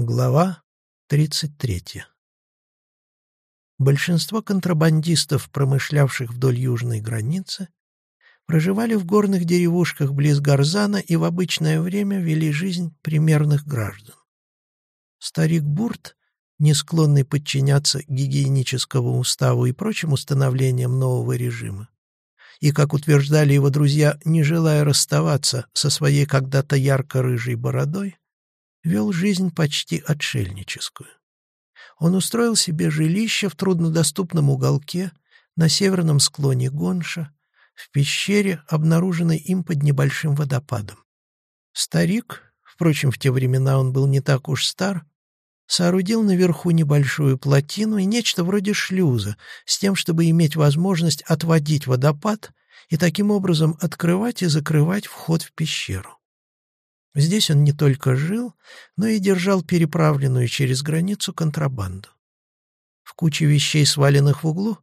Глава 33 Большинство контрабандистов, промышлявших вдоль южной границы, проживали в горных деревушках близ Гарзана и в обычное время вели жизнь примерных граждан. Старик Бурт, не склонный подчиняться гигиеническому уставу и прочим установлениям нового режима, и, как утверждали его друзья, не желая расставаться со своей когда-то ярко-рыжей бородой, вел жизнь почти отшельническую. Он устроил себе жилище в труднодоступном уголке на северном склоне Гонша, в пещере, обнаруженной им под небольшим водопадом. Старик, впрочем, в те времена он был не так уж стар, соорудил наверху небольшую плотину и нечто вроде шлюза, с тем, чтобы иметь возможность отводить водопад и таким образом открывать и закрывать вход в пещеру. Здесь он не только жил, но и держал переправленную через границу контрабанду. В куче вещей, сваленных в углу,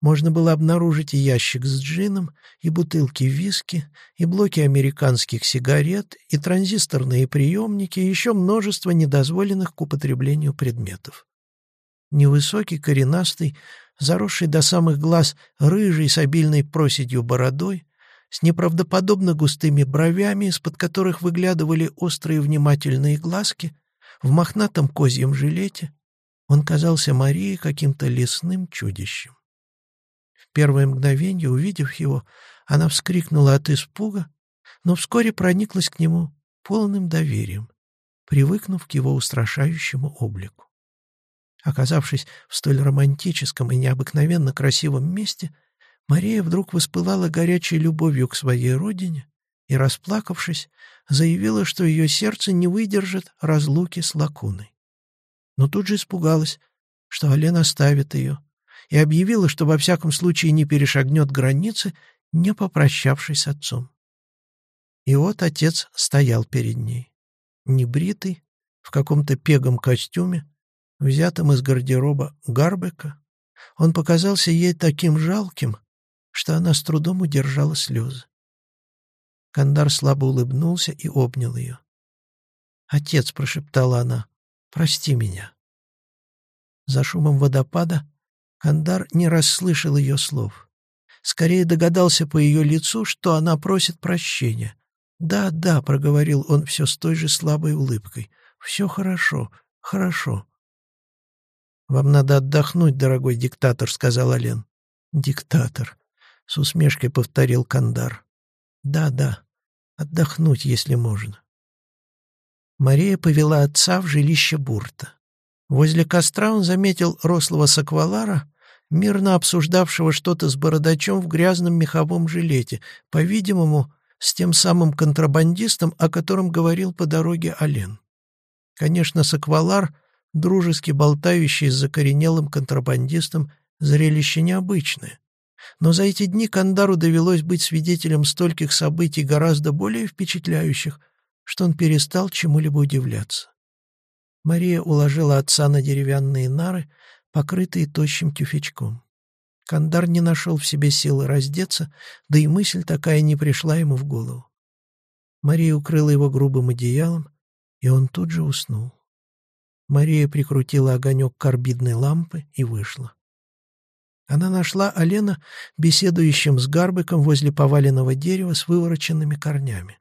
можно было обнаружить и ящик с джином, и бутылки виски, и блоки американских сигарет, и транзисторные приемники, и еще множество недозволенных к употреблению предметов. Невысокий, коренастый, заросший до самых глаз, рыжий с обильной проседью бородой, с неправдоподобно густыми бровями, из-под которых выглядывали острые внимательные глазки, в мохнатом козьем жилете, он казался Марии каким-то лесным чудищем первое мгновение, увидев его, она вскрикнула от испуга, но вскоре прониклась к нему полным доверием, привыкнув к его устрашающему облику. Оказавшись в столь романтическом и необыкновенно красивом месте, Мария вдруг воспылала горячей любовью к своей родине и, расплакавшись, заявила, что ее сердце не выдержит разлуки с Лакуной. Но тут же испугалась, что Ален оставит ее, и объявила, что во всяком случае не перешагнет границы, не попрощавшись с отцом. И вот отец стоял перед ней, небритый, в каком-то пегом костюме, взятом из гардероба Гарбека. Он показался ей таким жалким, что она с трудом удержала слезы. Кандар слабо улыбнулся и обнял ее. «Отец», — прошептала она, — «прости меня». За шумом водопада Кандар не расслышал ее слов. Скорее догадался по ее лицу, что она просит прощения. «Да, да», — проговорил он все с той же слабой улыбкой. «Все хорошо, хорошо». «Вам надо отдохнуть, дорогой диктатор», — сказал Ален. «Диктатор», — с усмешкой повторил Кандар. «Да, да, отдохнуть, если можно». Мария повела отца в жилище Бурта. Возле костра он заметил рослого саквалара, мирно обсуждавшего что-то с бородачом в грязном меховом жилете, по-видимому, с тем самым контрабандистом, о котором говорил по дороге Ален. Конечно, саквалар, дружески болтающий с закоренелым контрабандистом, зрелище необычное. Но за эти дни Кандару довелось быть свидетелем стольких событий гораздо более впечатляющих, что он перестал чему-либо удивляться. Мария уложила отца на деревянные нары, покрытые тощим тюфячком. Кандар не нашел в себе силы раздеться, да и мысль такая не пришла ему в голову. Мария укрыла его грубым одеялом, и он тут же уснул. Мария прикрутила огонек карбидной лампы и вышла. Она нашла Алена беседующим с Гарбеком возле поваленного дерева с вывороченными корнями.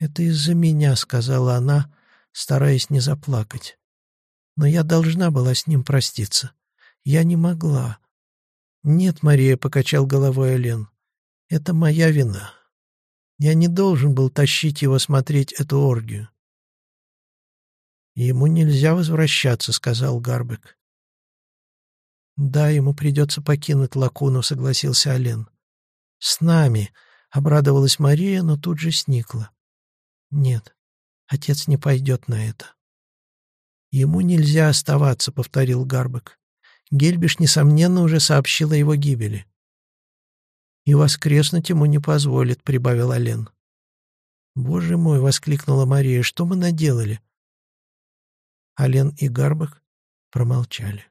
«Это из-за меня», — сказала она, стараясь не заплакать. «Но я должна была с ним проститься. Я не могла». «Нет, Мария», — покачал головой Элен, — «это моя вина. Я не должен был тащить его смотреть эту оргию». «Ему нельзя возвращаться», — сказал Гарбек. «Да, ему придется покинуть Лакуну», — согласился Ален. «С нами», — обрадовалась Мария, но тут же сникла. «Нет, Отец не пойдет на это. «Ему нельзя оставаться», — повторил Гарбек. Гельбиш, несомненно, уже сообщил о его гибели. «И воскреснуть ему не позволит», — прибавил Ален. «Боже мой!» — воскликнула Мария. «Что мы наделали?» Ален и Гарбек промолчали.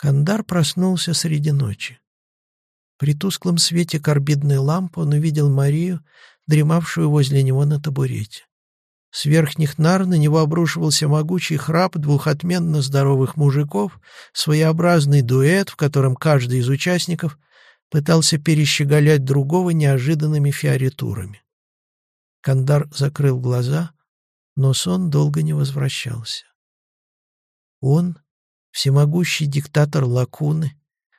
Кандар проснулся среди ночи. При тусклом свете карбидной лампы он увидел Марию, дремавшую возле него на табурете. С верхних нар на него обрушивался могучий храп двух отменно здоровых мужиков, своеобразный дуэт, в котором каждый из участников пытался перещеголять другого неожиданными фиоритурами. Кандар закрыл глаза, но сон долго не возвращался. Он, всемогущий диктатор Лакуны,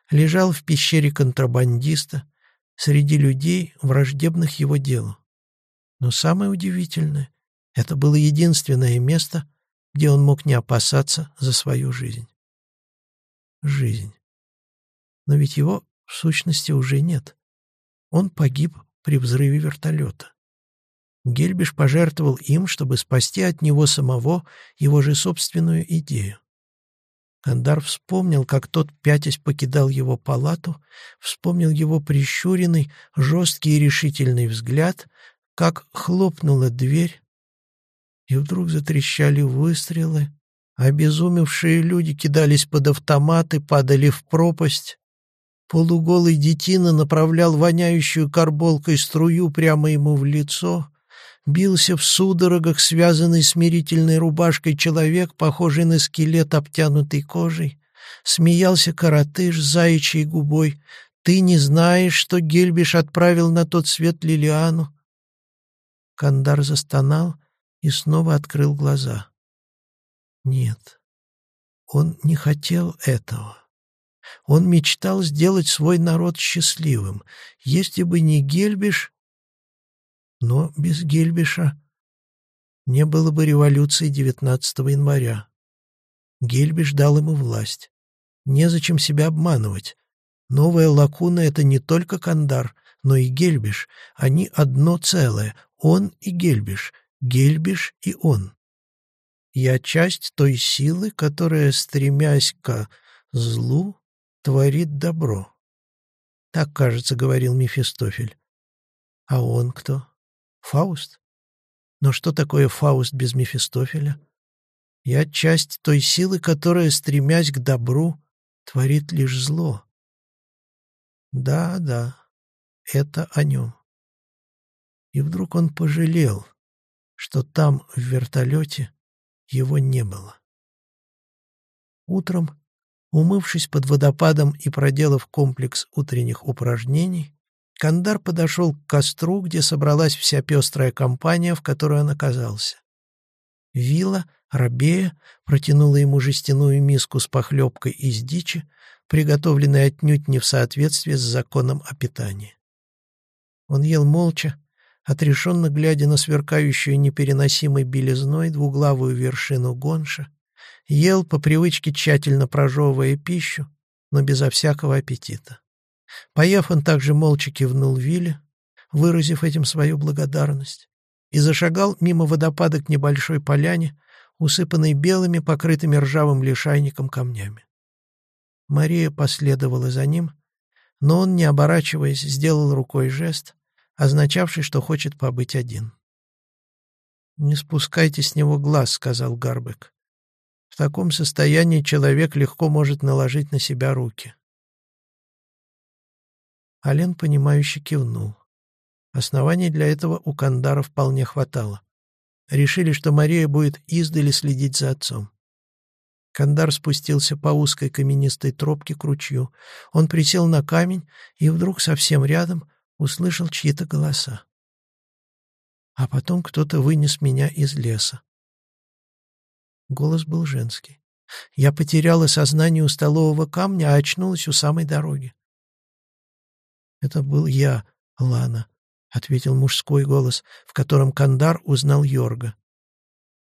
лежал в пещере контрабандиста среди людей, враждебных его делу. Но самое удивительное — это было единственное место, где он мог не опасаться за свою жизнь. Жизнь. Но ведь его, в сущности, уже нет. Он погиб при взрыве вертолета. Гельбиш пожертвовал им, чтобы спасти от него самого его же собственную идею. Кандар вспомнил, как тот, пятясь, покидал его палату, вспомнил его прищуренный, жесткий и решительный взгляд, как хлопнула дверь, и вдруг затрещали выстрелы, обезумевшие люди кидались под автоматы, падали в пропасть. Полуголый детина направлял воняющую карболкой струю прямо ему в лицо. Бился в судорогах, связанный смирительной рубашкой человек, похожий на скелет, обтянутый кожей. Смеялся коротыш заячьей губой. «Ты не знаешь, что Гельбиш отправил на тот свет Лилиану?» Кандар застонал, и снова открыл глаза. Нет, он не хотел этого. Он мечтал сделать свой народ счастливым. Если бы не Гельбиш... Но без Гельбиша не было бы революции 19 января. Гельбиш дал ему власть. Незачем себя обманывать. Новая лакуна — это не только Кандар, но и Гельбиш. Они одно целое, он и Гельбиш, Гельбиш и он. Я часть той силы, которая, стремясь к злу, творит добро. Так, кажется, говорил Мефистофель. А он кто? Фауст? Но что такое Фауст без Мефистофеля? Я часть той силы, которая, стремясь к добру, творит лишь зло. Да, да, это о нем. И вдруг он пожалел, что там, в вертолете, его не было. Утром, умывшись под водопадом и проделав комплекс утренних упражнений, Кандар подошел к костру, где собралась вся пестрая компания, в которой он оказался. Вила, Рабея, протянула ему жестяную миску с похлебкой из дичи, приготовленной отнюдь не в соответствии с законом о питании. Он ел молча, отрешенно глядя на сверкающую непереносимой белизной двуглавую вершину гонша, ел по привычке тщательно прожевывая пищу, но безо всякого аппетита. Поев, он также молча кивнул Вилле, выразив этим свою благодарность, и зашагал мимо водопада к небольшой поляне, усыпанной белыми, покрытыми ржавым лишайником камнями. Мария последовала за ним, но он, не оборачиваясь, сделал рукой жест, означавший, что хочет побыть один. «Не спускайте с него глаз», — сказал Гарбек. «В таком состоянии человек легко может наложить на себя руки». Ален, понимающе кивнул. Оснований для этого у Кандара вполне хватало. Решили, что Мария будет издали следить за отцом. Кандар спустился по узкой каменистой тропке к ручью. Он присел на камень, и вдруг совсем рядом услышал чьи-то голоса. А потом кто-то вынес меня из леса. Голос был женский. Я потеряла сознание у столового камня, а очнулась у самой дороги. «Это был я, Лана», — ответил мужской голос, в котором Кандар узнал Йорга.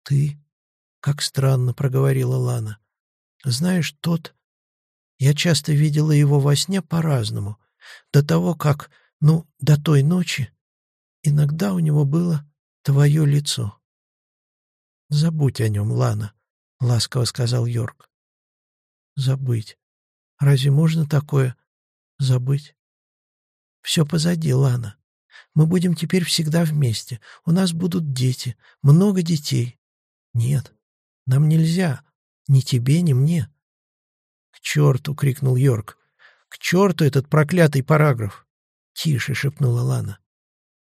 «Ты? Как странно», — проговорила Лана. «Знаешь, тот...» Я часто видела его во сне по-разному. До того, как ну, до той ночи иногда у него было твое лицо. «Забудь о нем, Лана», — ласково сказал Йорк. «Забыть. Разве можно такое забыть?» «Все позади, Лана. Мы будем теперь всегда вместе. У нас будут дети, много детей. Нет, нам нельзя. Ни тебе, ни мне». «К черту!» — крикнул Йорк. «К черту этот проклятый параграф!» «Тише!» — шепнула Лана.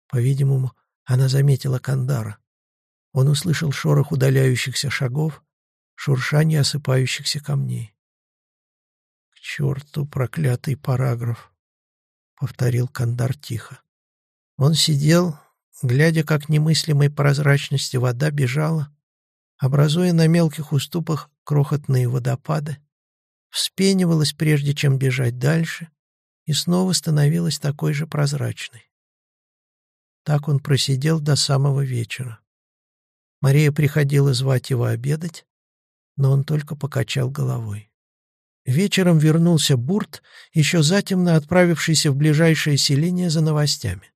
По-видимому, она заметила Кандара. Он услышал шорох удаляющихся шагов, шуршание осыпающихся камней. «К черту проклятый параграф!» — повторил Кандар тихо. Он сидел, глядя, как немыслимой прозрачности вода бежала, образуя на мелких уступах крохотные водопады, вспенивалась, прежде чем бежать дальше, и снова становилась такой же прозрачной. Так он просидел до самого вечера. Мария приходила звать его обедать, но он только покачал головой. Вечером вернулся Бурт, еще затемно отправившийся в ближайшее селение за новостями.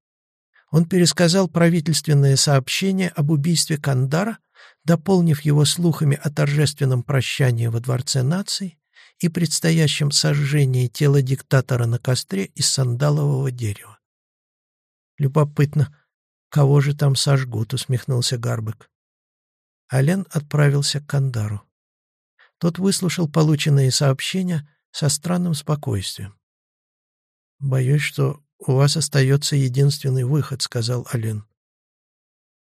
Он пересказал правительственное сообщение об убийстве Кандара, дополнив его слухами о торжественном прощании во Дворце наций и предстоящем сожжении тела диктатора на костре из сандалового дерева. «Любопытно, кого же там сожгут?» — усмехнулся Гарбек. Ален отправился к Кандару. Тот выслушал полученные сообщения со странным спокойствием. «Боюсь, что у вас остается единственный выход», — сказал Ален.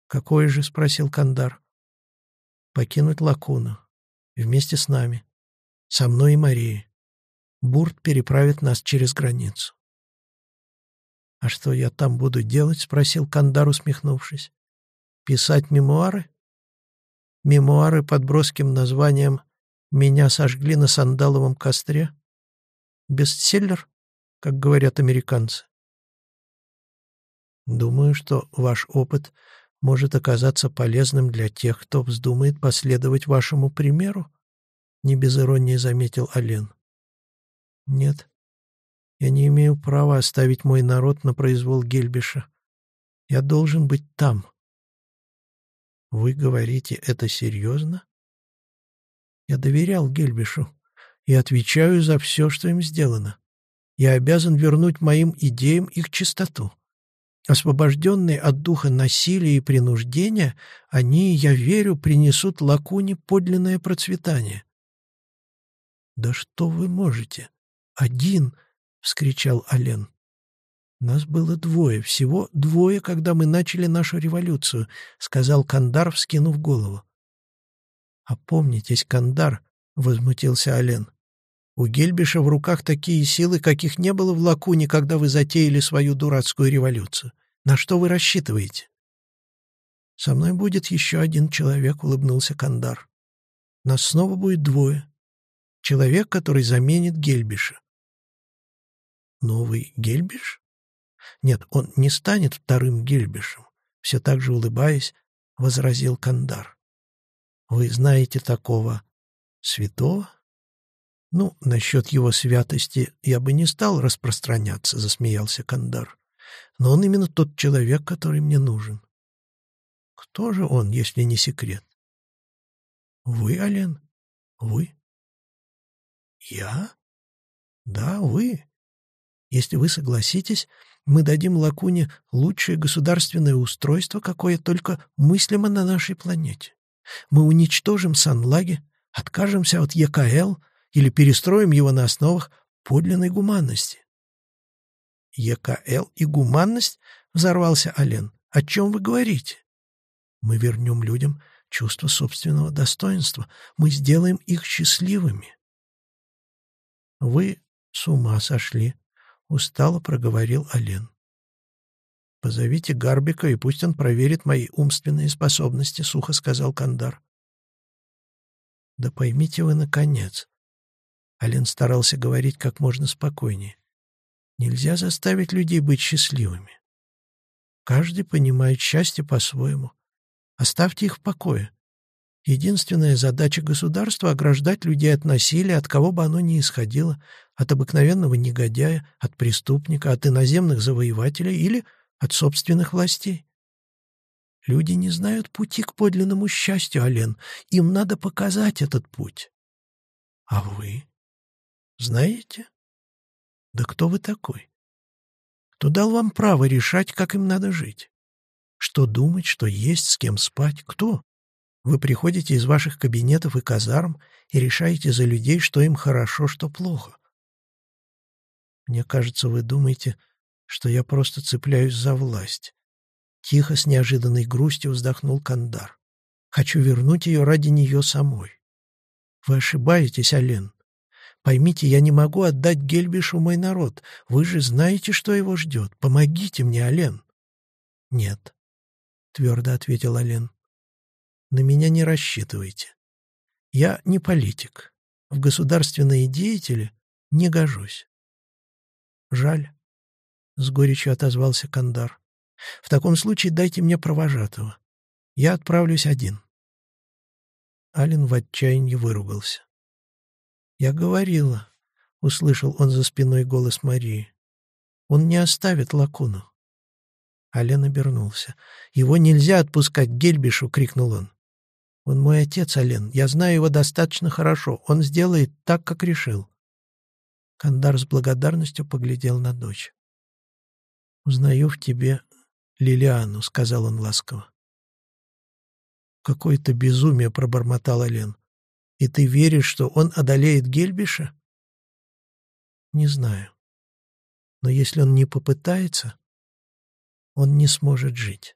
«Какой же?» — спросил Кандар. «Покинуть Лакуну. Вместе с нами. Со мной и Марией. Бурт переправит нас через границу». «А что я там буду делать?» — спросил Кандар, усмехнувшись. «Писать мемуары?» мемуары под броским названием «Меня сожгли на сандаловом костре». Бестселлер, как говорят американцы. Думаю, что ваш опыт может оказаться полезным для тех, кто вздумает последовать вашему примеру, не без иронии заметил Ален. Нет, я не имею права оставить мой народ на произвол Гельбиша. Я должен быть там, «Вы говорите это серьезно?» «Я доверял Гельбишу и отвечаю за все, что им сделано. Я обязан вернуть моим идеям их чистоту. Освобожденные от духа насилия и принуждения, они, я верю, принесут Лакуне подлинное процветание». «Да что вы можете? Один!» — вскричал Ален. «Нас было двое, всего двое, когда мы начали нашу революцию», — сказал Кандар, вскинув голову. «Опомнитесь, Кандар», — возмутился Ален. «У Гельбиша в руках такие силы, каких не было в Лакуне, когда вы затеяли свою дурацкую революцию. На что вы рассчитываете?» «Со мной будет еще один человек», — улыбнулся Кандар. «Нас снова будет двое. Человек, который заменит Гельбиша». «Новый Гельбиш?» Нет, он не станет вторым Гильбишем, все так же улыбаясь, возразил Кандар. Вы знаете такого святого? Ну, насчет его святости я бы не стал распространяться, засмеялся Кандар. Но он именно тот человек, который мне нужен. Кто же он, если не секрет? Вы, Ален? Вы? Я? Да, вы. Если вы согласитесь, мы дадим Лакуне лучшее государственное устройство, какое только мыслимо на нашей планете. Мы уничтожим Санлаги, откажемся от ЕКЛ или перестроим его на основах подлинной гуманности. ЕКЛ и гуманность? — взорвался Ален. О чем вы говорите? Мы вернем людям чувство собственного достоинства. Мы сделаем их счастливыми. Вы с ума сошли, — устало проговорил Ален. «Позовите Гарбика, и пусть он проверит мои умственные способности», — сухо сказал Кандар. «Да поймите вы, наконец». Ален старался говорить как можно спокойнее. «Нельзя заставить людей быть счастливыми. Каждый понимает счастье по-своему. Оставьте их в покое. Единственная задача государства — ограждать людей от насилия, от кого бы оно ни исходило, от обыкновенного негодяя, от преступника, от иноземных завоевателей или от собственных властей. Люди не знают пути к подлинному счастью, Ален. Им надо показать этот путь. А вы? Знаете? Да кто вы такой? Кто дал вам право решать, как им надо жить? Что думать, что есть, с кем спать? Кто? Вы приходите из ваших кабинетов и казарм и решаете за людей, что им хорошо, что плохо. Мне кажется, вы думаете, что я просто цепляюсь за власть. Тихо, с неожиданной грустью вздохнул Кандар. Хочу вернуть ее ради нее самой. Вы ошибаетесь, Ален. Поймите, я не могу отдать Гельбишу мой народ. Вы же знаете, что его ждет. Помогите мне, Ален. Нет, — твердо ответил Ален. На меня не рассчитывайте. Я не политик. В государственные деятели не гожусь. Жаль, — с горечью отозвался Кандар. В таком случае дайте мне провожатого. Я отправлюсь один. Ален в отчаянии выругался. «Я говорила», — услышал он за спиной голос Марии. «Он не оставит лакуну». Ален обернулся. «Его нельзя отпускать Гельбишу!» — крикнул он. «Он мой отец, Ален. Я знаю его достаточно хорошо. Он сделает так, как решил». Кандар с благодарностью поглядел на дочь. «Узнаю в тебе Лилиану», — сказал он ласково. «Какое-то безумие», — пробормотал Ален. «И ты веришь, что он одолеет Гельбиша?» «Не знаю. Но если он не попытается, он не сможет жить».